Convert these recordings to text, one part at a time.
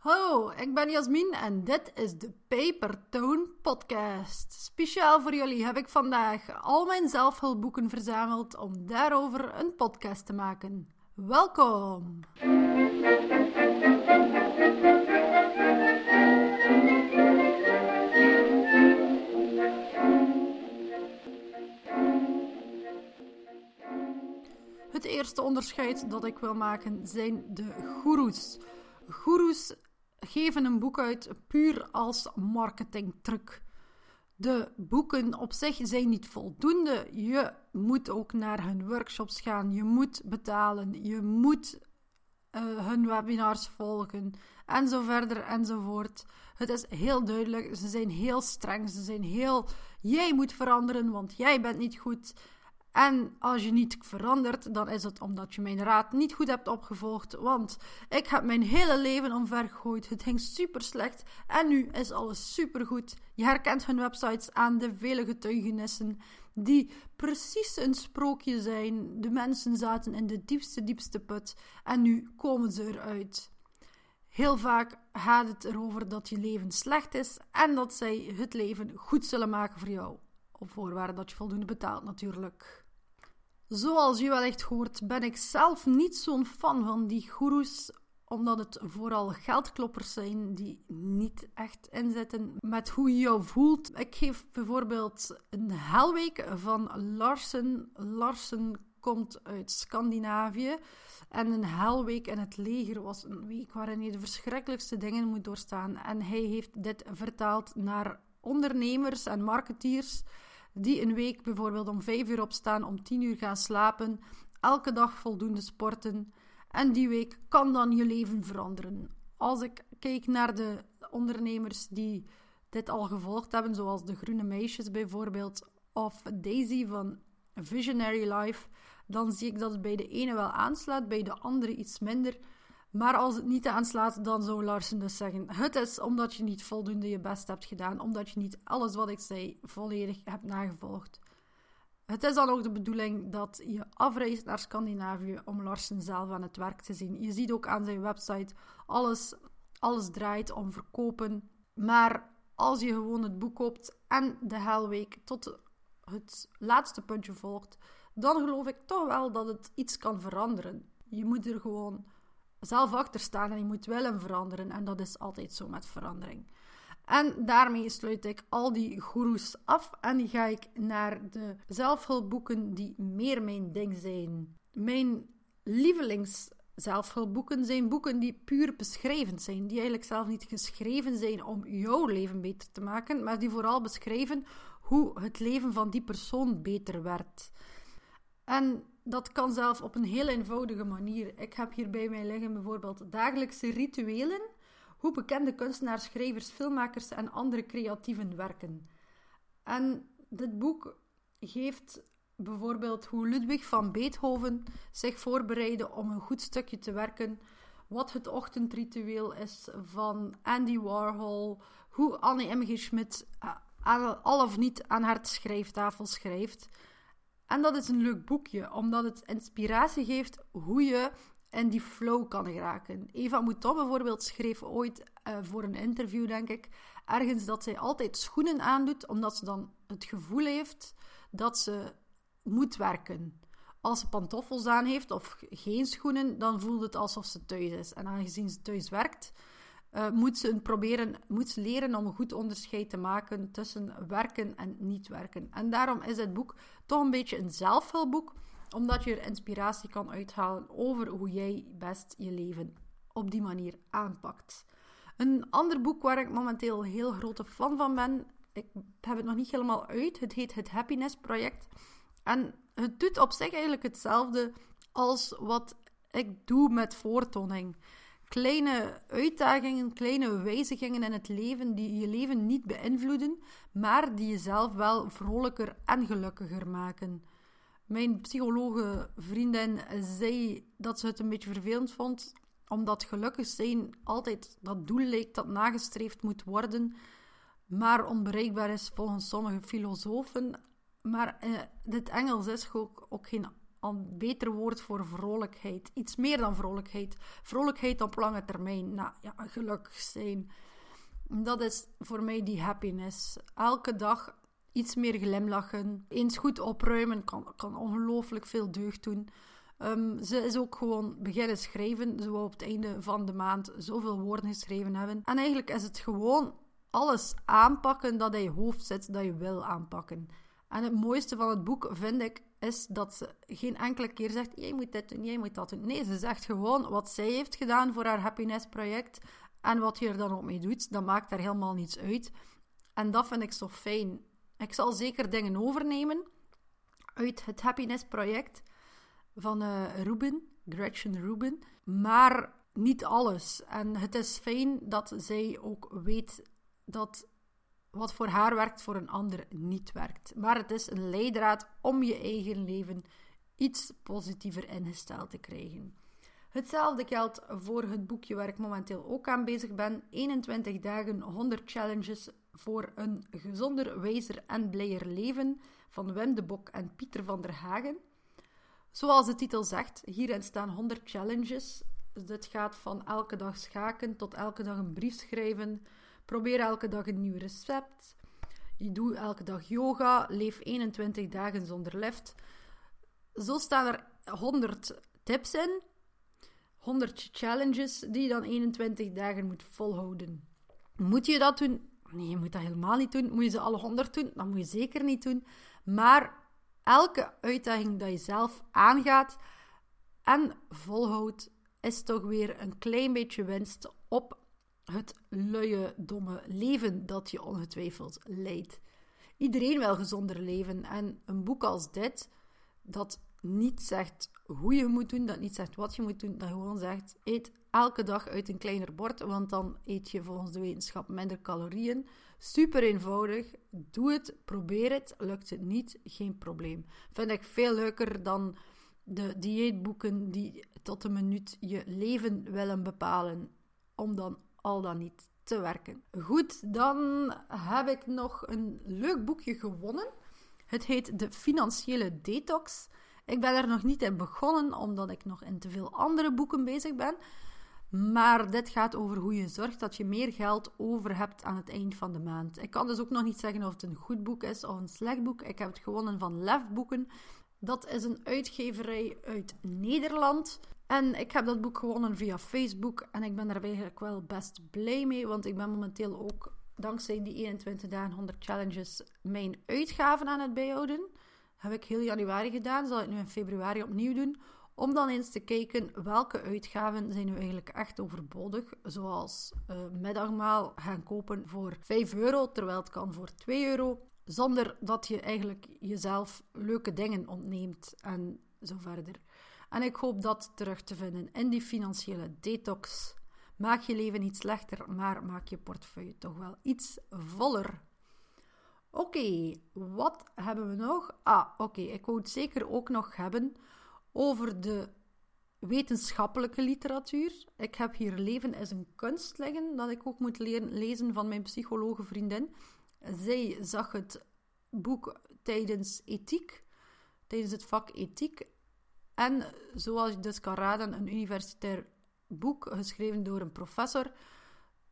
Hallo, ik ben Jasmin en dit is de Papertone Podcast. Speciaal voor jullie heb ik vandaag al mijn zelfhulpboeken verzameld om daarover een podcast te maken. Welkom! Het eerste onderscheid dat ik wil maken zijn de goeroes. Goeroes geven een boek uit puur als marketingtruc. De boeken op zich zijn niet voldoende. Je moet ook naar hun workshops gaan. Je moet betalen. Je moet uh, hun webinars volgen. En zo verder enzovoort. Het is heel duidelijk. Ze zijn heel streng. Ze zijn heel. Jij moet veranderen, want jij bent niet goed. En als je niet verandert, dan is het omdat je mijn raad niet goed hebt opgevolgd. Want ik heb mijn hele leven omver gegooid. Het ging super slecht. En nu is alles super goed. Je herkent hun websites aan de vele getuigenissen. Die precies een sprookje zijn. De mensen zaten in de diepste, diepste put. En nu komen ze eruit. Heel vaak gaat het erover dat je leven slecht is. En dat zij het leven goed zullen maken voor jou. Op voorwaarde dat je voldoende betaalt, natuurlijk. Zoals je wellicht hoort, ben ik zelf niet zo'n fan van die goeroes, omdat het vooral geldkloppers zijn die niet echt inzetten met hoe je jou voelt. Ik geef bijvoorbeeld een helweek van Larsen. Larsen komt uit Scandinavië. En een helweek in het leger was een week waarin je de verschrikkelijkste dingen moet doorstaan. En hij heeft dit vertaald naar ondernemers en marketeers die een week bijvoorbeeld om 5 uur opstaan, om 10 uur gaan slapen, elke dag voldoende sporten. En die week kan dan je leven veranderen. Als ik kijk naar de ondernemers die dit al gevolgd hebben, zoals de Groene Meisjes bijvoorbeeld, of Daisy van Visionary Life, dan zie ik dat het bij de ene wel aanslaat, bij de andere iets minder. Maar als het niet aanslaat, dan zou Larsen dus zeggen: Het is omdat je niet voldoende je best hebt gedaan, omdat je niet alles wat ik zei volledig hebt nagevolgd. Het is dan ook de bedoeling dat je afreist naar Scandinavië om Larsen zelf aan het werk te zien. Je ziet ook aan zijn website: alles, alles draait om verkopen. Maar als je gewoon het boek koopt en de helweek tot het laatste puntje volgt, dan geloof ik toch wel dat het iets kan veranderen. Je moet er gewoon zelf achter staan en je moet willen veranderen. En dat is altijd zo met verandering. En daarmee sluit ik al die goeroes af en ga ik naar de zelfhulpboeken die meer mijn ding zijn. Mijn lievelings zelfhulpboeken zijn boeken die puur beschreven zijn, die eigenlijk zelf niet geschreven zijn om jouw leven beter te maken, maar die vooral beschrijven hoe het leven van die persoon beter werd. En dat kan zelf op een heel eenvoudige manier. Ik heb hier bij mij liggen bijvoorbeeld dagelijkse rituelen, hoe bekende kunstenaars, schrijvers, filmmakers en andere creatieven werken. En dit boek geeft bijvoorbeeld hoe Ludwig van Beethoven zich voorbereidde om een goed stukje te werken, wat het ochtendritueel is van Andy Warhol, hoe Annie M. G. Schmidt eh, al of niet aan haar schrijftafel schrijft. En dat is een leuk boekje, omdat het inspiratie geeft hoe je in die flow kan geraken. Eva Mouton bijvoorbeeld schreef ooit uh, voor een interview, denk ik, ergens dat zij altijd schoenen aandoet, omdat ze dan het gevoel heeft dat ze moet werken. Als ze pantoffels aan heeft of geen schoenen, dan voelt het alsof ze thuis is. En aangezien ze thuis werkt, uh, moet, ze proberen, moet ze leren om een goed onderscheid te maken tussen werken en niet werken. En daarom is het boek toch een beetje een zelfhulpboek, omdat je er inspiratie kan uithalen over hoe jij best je leven op die manier aanpakt. Een ander boek waar ik momenteel heel grote fan van ben, ik heb het nog niet helemaal uit, het heet Het Happiness Project. En het doet op zich eigenlijk hetzelfde als wat ik doe met voortoning kleine uitdagingen, kleine wijzigingen in het leven die je leven niet beïnvloeden, maar die jezelf wel vrolijker en gelukkiger maken. Mijn psychologe vriendin zei dat ze het een beetje vervelend vond, omdat gelukkig zijn altijd dat doel leek dat nagestreefd moet worden, maar onbereikbaar is volgens sommige filosofen. Maar in het Engels is ook, ook geen een beter woord voor vrolijkheid. Iets meer dan vrolijkheid. Vrolijkheid op lange termijn. Nou ja, gelukkig zijn. Dat is voor mij die happiness. Elke dag iets meer glimlachen. Eens goed opruimen kan, kan ongelooflijk veel deugd doen. Um, ze is ook gewoon beginnen schrijven. Zo op het einde van de maand zoveel woorden geschreven hebben. En eigenlijk is het gewoon alles aanpakken dat in je hoofd zit dat je wil aanpakken. En het mooiste van het boek vind ik is dat ze geen enkele keer zegt: jij moet dit doen, jij moet dat doen. Nee, ze zegt gewoon wat zij heeft gedaan voor haar happiness project en wat je er dan ook mee doet. Dat maakt daar helemaal niets uit. En dat vind ik zo fijn. Ik zal zeker dingen overnemen uit het happiness project van uh, Ruben, Gretchen Ruben, maar niet alles. En het is fijn dat zij ook weet dat wat voor haar werkt, voor een ander niet werkt. Maar het is een leidraad om je eigen leven iets positiever ingesteld te krijgen. Hetzelfde geldt voor het boekje waar ik momenteel ook aan bezig ben: 21 dagen 100 challenges voor een gezonder, wijzer en blijer leven van Wim de Bok en Pieter van der Hagen. Zoals de titel zegt, hierin staan 100 challenges. dit gaat van elke dag schaken tot elke dag een brief schrijven. Probeer elke dag een nieuw recept. Je doet elke dag yoga. Leef 21 dagen zonder lift. Zo staan er 100 tips in. 100 challenges die je dan 21 dagen moet volhouden. Moet je dat doen? Nee, je moet dat helemaal niet doen. Moet je ze alle 100 doen? Dat moet je zeker niet doen. Maar elke uitdaging dat je zelf aangaat en volhoudt, is toch weer een klein beetje winst op het luie, domme leven dat je ongetwijfeld leidt. Iedereen wil gezonder leven en een boek als dit, dat niet zegt hoe je moet doen, dat niet zegt wat je moet doen, dat gewoon zegt: eet elke dag uit een kleiner bord, want dan eet je volgens de wetenschap minder calorieën. Super eenvoudig. Doe het, probeer het. Lukt het niet, geen probleem. Vind ik veel leuker dan de dieetboeken die tot een minuut je leven willen bepalen, om dan al dan niet te werken. Goed, dan heb ik nog een leuk boekje gewonnen. Het heet De Financiële Detox. Ik ben er nog niet in begonnen, omdat ik nog in te veel andere boeken bezig ben. Maar dit gaat over hoe je zorgt dat je meer geld over hebt aan het eind van de maand. Ik kan dus ook nog niet zeggen of het een goed boek is of een slecht boek. Ik heb het gewonnen van Lef Boeken. Dat is een uitgeverij uit Nederland. En ik heb dat boek gewonnen via Facebook. En ik ben er eigenlijk wel best blij mee. Want ik ben momenteel ook, dankzij die 21 dagen 100 challenges, mijn uitgaven aan het bijhouden. Heb ik heel januari gedaan. Zal ik nu in februari opnieuw doen. Om dan eens te kijken welke uitgaven zijn nu eigenlijk echt overbodig. Zoals uh, middagmaal gaan kopen voor 5 euro, terwijl het kan voor 2 euro. Zonder dat je eigenlijk jezelf leuke dingen ontneemt en zo verder. En ik hoop dat terug te vinden in die financiële detox. Maak je leven niet slechter, maar maak je portefeuille toch wel iets voller. Oké, wat hebben we nog? Ah, oké, ik wou het zeker ook nog hebben over de wetenschappelijke literatuur. Ik heb hier Leven is een kunst liggen, dat ik ook moet leren lezen van mijn psychologe vriendin. Zij zag het boek tijdens ethiek, tijdens het vak ethiek. En zoals je dus kan raden, een universitair boek geschreven door een professor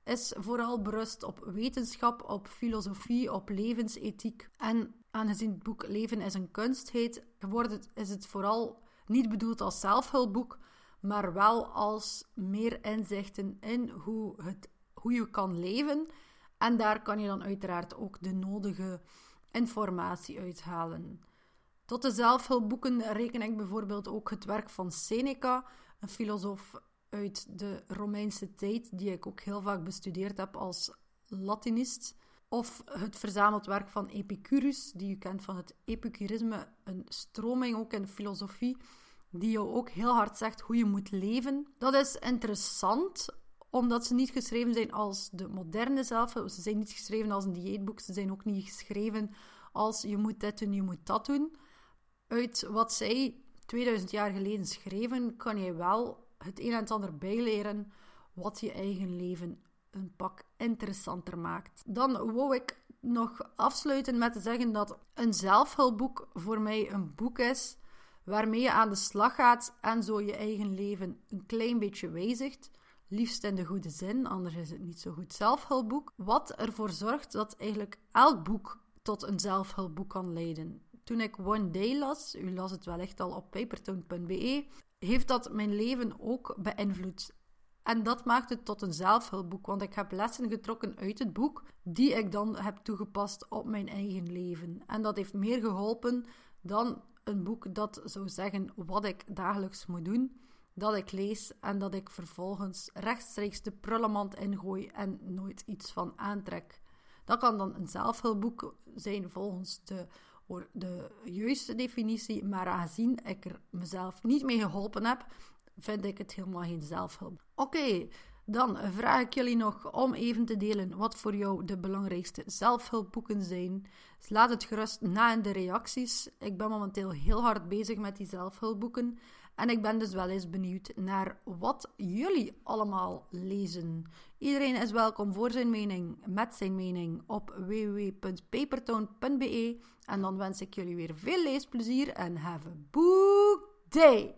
is vooral berust op wetenschap, op filosofie, op levensethiek. En aangezien het boek Leven is een kunst heet, geworden is het vooral niet bedoeld als zelfhulpboek, maar wel als meer inzichten in hoe, het, hoe je kan leven. En daar kan je dan uiteraard ook de nodige informatie uithalen. Tot de zelfhulpboeken reken ik bijvoorbeeld ook het werk van Seneca, een filosoof uit de Romeinse tijd, die ik ook heel vaak bestudeerd heb als Latinist. Of het verzameld werk van Epicurus, die u kent van het Epicurisme, een stroming ook in filosofie, die jou ook heel hard zegt hoe je moet leven. Dat is interessant, omdat ze niet geschreven zijn als de moderne zelfhulp. Ze zijn niet geschreven als een dieetboek, ze zijn ook niet geschreven als je moet dit doen, je moet dat doen. Uit wat zij 2000 jaar geleden schreven, kan je wel het een en ander bijleren wat je eigen leven een pak interessanter maakt. Dan wou ik nog afsluiten met te zeggen dat een zelfhulpboek voor mij een boek is waarmee je aan de slag gaat en zo je eigen leven een klein beetje wijzigt. Liefst in de goede zin, anders is het niet zo goed zelfhulpboek. Wat ervoor zorgt dat eigenlijk elk boek tot een zelfhulpboek kan leiden. Toen ik One Day las, u las het wellicht al op papertone.be, heeft dat mijn leven ook beïnvloed. En dat maakt het tot een zelfhulpboek, want ik heb lessen getrokken uit het boek die ik dan heb toegepast op mijn eigen leven. En dat heeft meer geholpen dan een boek dat zou zeggen wat ik dagelijks moet doen, dat ik lees en dat ik vervolgens rechtstreeks de prullenmand ingooi en nooit iets van aantrek. Dat kan dan een zelfhulpboek zijn volgens de, de juiste definitie, maar aangezien ik er mezelf niet mee geholpen heb, vind ik het helemaal geen zelfhulp. Oké, dan vraag ik jullie nog om even te delen wat voor jou de belangrijkste zelfhulpboeken zijn. Laat het gerust na in de reacties. Ik ben momenteel heel hard bezig met die zelfhulpboeken. En ik ben dus wel eens benieuwd naar wat jullie allemaal lezen. Iedereen is welkom voor zijn mening, met zijn mening op www.papertone.be. En dan wens ik jullie weer veel leesplezier en have a book day!